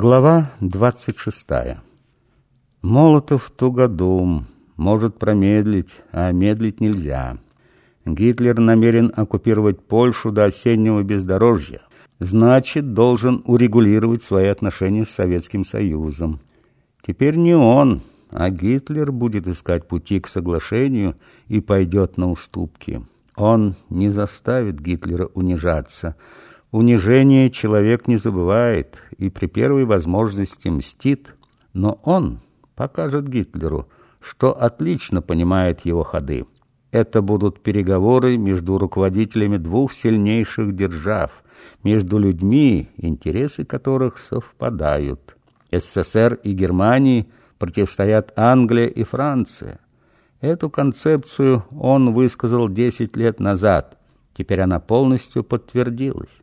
Глава 26. Молотов тугодум, может промедлить, а медлить нельзя. Гитлер намерен оккупировать Польшу до осеннего бездорожья. Значит, должен урегулировать свои отношения с Советским Союзом. Теперь не он, а Гитлер будет искать пути к соглашению и пойдет на уступки. Он не заставит Гитлера унижаться – Унижение человек не забывает и при первой возможности мстит, но он покажет Гитлеру, что отлично понимает его ходы. Это будут переговоры между руководителями двух сильнейших держав, между людьми, интересы которых совпадают. СССР и Германии противостоят Англия и Франция. Эту концепцию он высказал 10 лет назад. Теперь она полностью подтвердилась.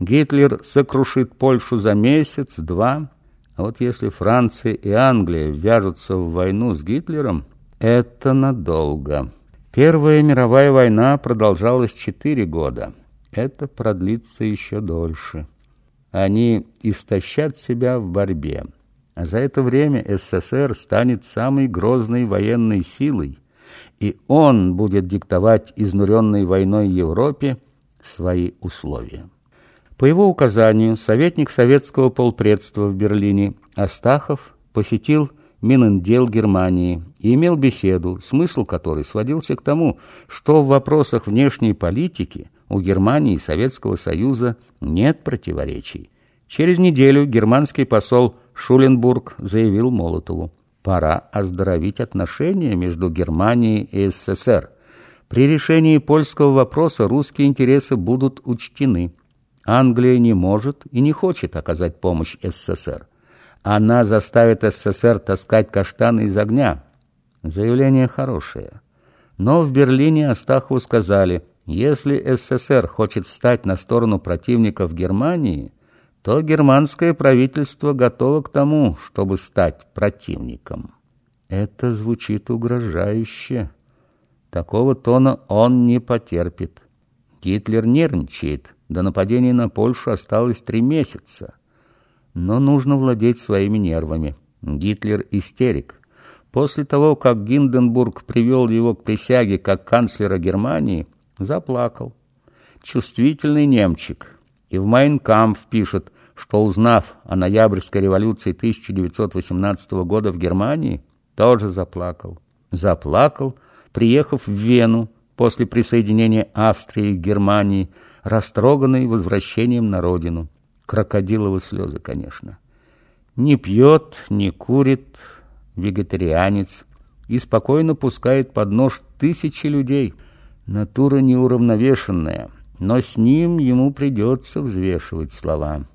Гитлер сокрушит Польшу за месяц, два. А вот если Франция и Англия вяжутся в войну с Гитлером, это надолго. Первая мировая война продолжалась четыре года. Это продлится еще дольше. Они истощат себя в борьбе. А за это время СССР станет самой грозной военной силой, и он будет диктовать изнуренной войной Европе свои условия. По его указанию советник советского полпредства в Берлине Астахов посетил Минендел Германии и имел беседу, смысл которой сводился к тому, что в вопросах внешней политики у Германии и Советского Союза нет противоречий. Через неделю германский посол Шуленбург заявил Молотову, пора оздоровить отношения между Германией и СССР. При решении польского вопроса русские интересы будут учтены. Англия не может и не хочет оказать помощь СССР. Она заставит СССР таскать каштаны из огня. Заявление хорошее. Но в Берлине Астахову сказали, если СССР хочет встать на сторону противников Германии, то германское правительство готово к тому, чтобы стать противником. Это звучит угрожающе. Такого тона он не потерпит. Гитлер нервничает, до нападения на Польшу осталось три месяца. Но нужно владеть своими нервами. Гитлер истерик. После того, как Гинденбург привел его к присяге как канцлера Германии, заплакал. Чувствительный немчик. И в Майнкамп пишет, что, узнав о ноябрьской революции 1918 года в Германии, тоже заплакал. Заплакал, приехав в Вену после присоединения Австрии к Германии, растроганный возвращением на родину. Крокодиловы слезы, конечно. Не пьет, не курит, вегетарианец и спокойно пускает под нож тысячи людей. Натура неуравновешенная, но с ним ему придется взвешивать слова.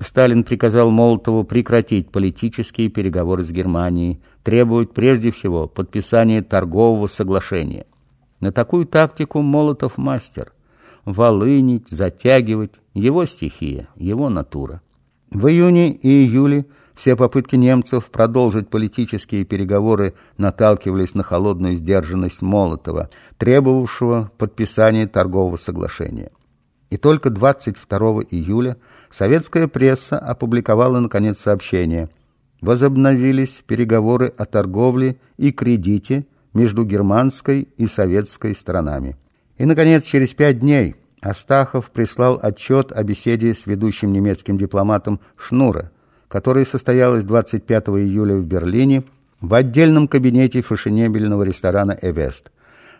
Сталин приказал Молотову прекратить политические переговоры с Германией, требовать прежде всего подписания торгового соглашения. На такую тактику Молотов мастер – волынить, затягивать. Его стихия, его натура. В июне и июле все попытки немцев продолжить политические переговоры наталкивались на холодную сдержанность Молотова, требовавшего подписания торгового соглашения. И только 22 июля советская пресса опубликовала, наконец, сообщение. Возобновились переговоры о торговле и кредите между германской и советской сторонами. И, наконец, через пять дней Астахов прислал отчет о беседе с ведущим немецким дипломатом Шнура, которая состоялась 25 июля в Берлине в отдельном кабинете фашенебельного ресторана «Эвест».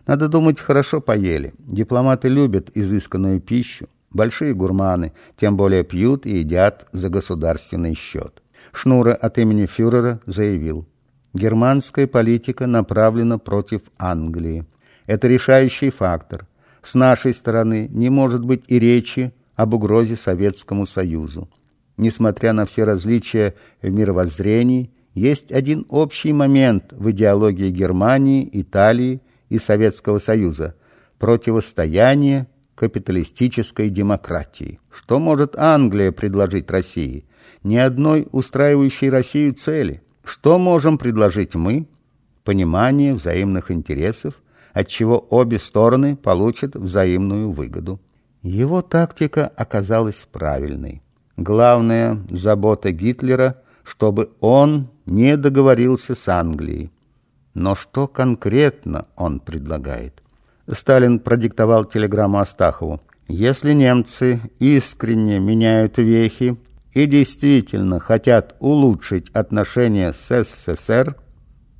Надо думать, хорошо поели. Дипломаты любят изысканную пищу, большие гурманы, тем более пьют и едят за государственный счет. Шнура от имени фюрера заявил, германская политика направлена против Англии. Это решающий фактор. С нашей стороны не может быть и речи об угрозе Советскому Союзу. Несмотря на все различия в мировоззрении, есть один общий момент в идеологии Германии, Италии и Советского Союза – противостояние капиталистической демократии. Что может Англия предложить России? Ни одной устраивающей Россию цели. Что можем предложить мы? Понимание взаимных интересов – отчего обе стороны получат взаимную выгоду. Его тактика оказалась правильной. Главная забота Гитлера, чтобы он не договорился с Англией. Но что конкретно он предлагает? Сталин продиктовал телеграмму Астахову. Если немцы искренне меняют вехи и действительно хотят улучшить отношения с СССР,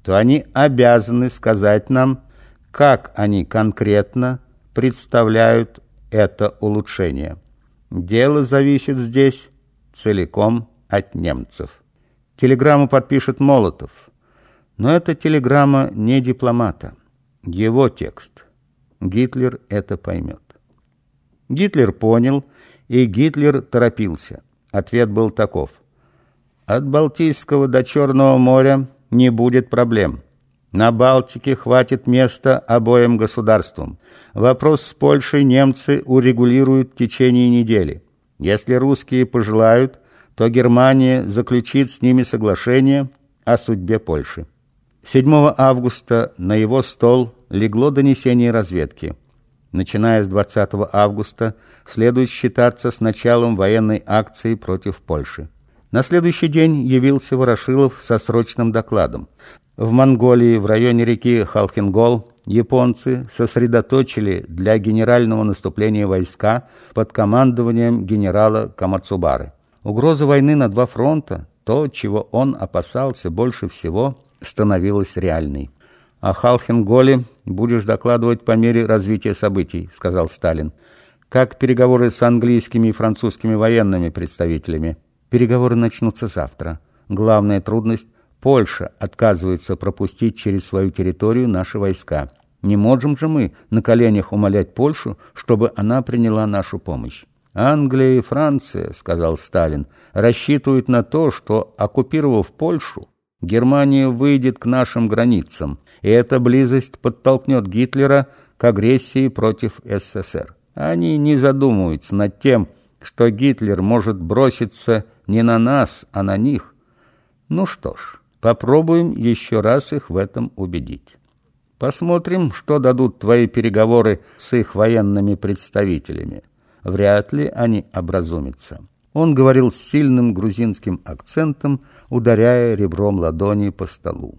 то они обязаны сказать нам, как они конкретно представляют это улучшение. Дело зависит здесь целиком от немцев. Телеграмму подпишет Молотов. Но эта телеграмма не дипломата. Его текст. Гитлер это поймет. Гитлер понял, и Гитлер торопился. Ответ был таков. От Балтийского до Черного моря не будет проблем. На Балтике хватит места обоим государствам. Вопрос с Польшей немцы урегулируют в течение недели. Если русские пожелают, то Германия заключит с ними соглашение о судьбе Польши. 7 августа на его стол легло донесение разведки – начиная с 20 августа, следует считаться с началом военной акции против Польши. На следующий день явился Ворошилов со срочным докладом. В Монголии, в районе реки Халхингол, японцы сосредоточили для генерального наступления войска под командованием генерала Камацубары. Угроза войны на два фронта, то, чего он опасался больше всего, становилась реальной. О Халхенголе будешь докладывать по мере развития событий», — сказал Сталин. «Как переговоры с английскими и французскими военными представителями?» «Переговоры начнутся завтра. Главная трудность — Польша отказывается пропустить через свою территорию наши войска. Не можем же мы на коленях умолять Польшу, чтобы она приняла нашу помощь?» «Англия и Франция», — сказал Сталин, — «рассчитывают на то, что, оккупировав Польшу, Германия выйдет к нашим границам, и эта близость подтолкнет Гитлера к агрессии против СССР. Они не задумываются над тем, что Гитлер может броситься не на нас, а на них. Ну что ж, попробуем еще раз их в этом убедить. Посмотрим, что дадут твои переговоры с их военными представителями. Вряд ли они образумятся. Он говорил с сильным грузинским акцентом, ударяя ребром ладони по столу.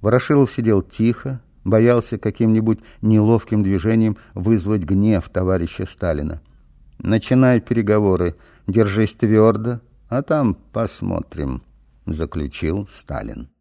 Ворошилов сидел тихо, боялся каким-нибудь неловким движением вызвать гнев товарища Сталина. «Начинай переговоры, держись твердо, а там посмотрим», — заключил Сталин.